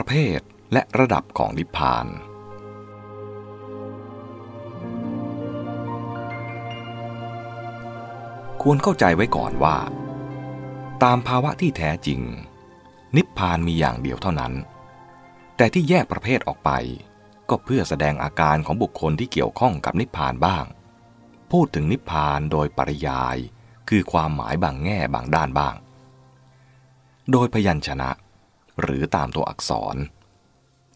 ประเภทและระดับของนิพพาน ควรเข้าใจไว้ก่อนว่า ตามภาวะที่แท้จริง นิพพานมีอย่างเดียวเท่านั้น แต่ที่แยกประเภทออกไป ก็เพื่อแสดงอาการของบุคคลที่เกี่ยวข้องกับนิพพานบ้าง พูดถึงนิพพานโดยปริยาย คือความหมายบางแง่บางด้านบ้าง โดยพยัญชนะ หรือตามตัวอักษร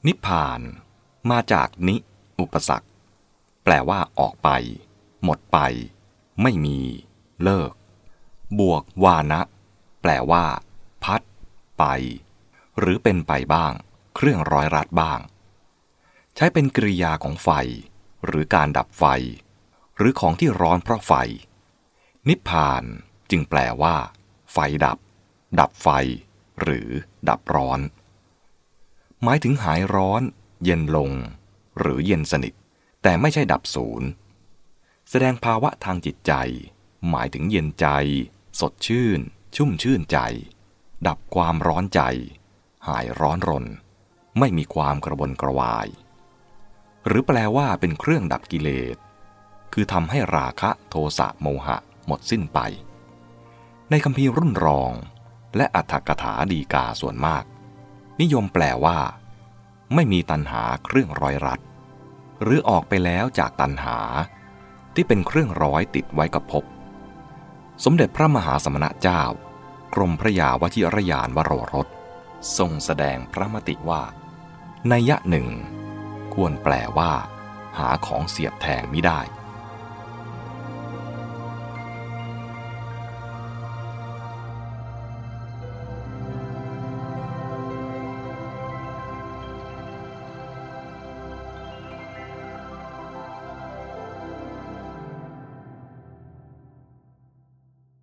นิพพาน มาจากนิ อุปสรรค แปลว่าออกไป หมดไป ไม่มี เลิก บวกวานะ แปลว่า พัด ไป หรือเป็นไปบ้าง เครื่องร้อยรัดบ้าง ใช้เป็นกริยาของไฟ หรือการดับไฟ หรือของที่ร้อนเพราะไฟ นิพพานจึงแปลว่า ไฟดับ ดับไฟ หรือดับร้อน หมายถึงหายร้อน เย็นลง หรือเย็นสนิท แต่ไม่ใช่ดับศูนย์ แสดงภาวะทางจิตใจ หมายถึงเย็นใจ สดชื่น ชุ่มชื่นใจ ดับความร้อนใจ หายร้อนรน ไม่มีความกระวนกระวาย หรือแปลว่าเป็นเครื่องดับกิเลสคือทำให้ราคะโทสะโมหะหมดสิ้นไป ในคำพีรุ่นรอง และอัฏฐกถาดีกาส่วนมาก นิยมแปลว่า ไม่มีตันหาเครื่องร้อยรัด หรือออกไปแล้วจากตันหา ที่เป็นเครื่องร้อยติดไว้กับภพสมเด็จพระมหาสมณะเจ้า กรมพระยาวชิรยานวโรรส ทรงแสดงพระมติว่าในยะหนึ่ง ควรแปลว่า หาของเสียบแทงไม่ได้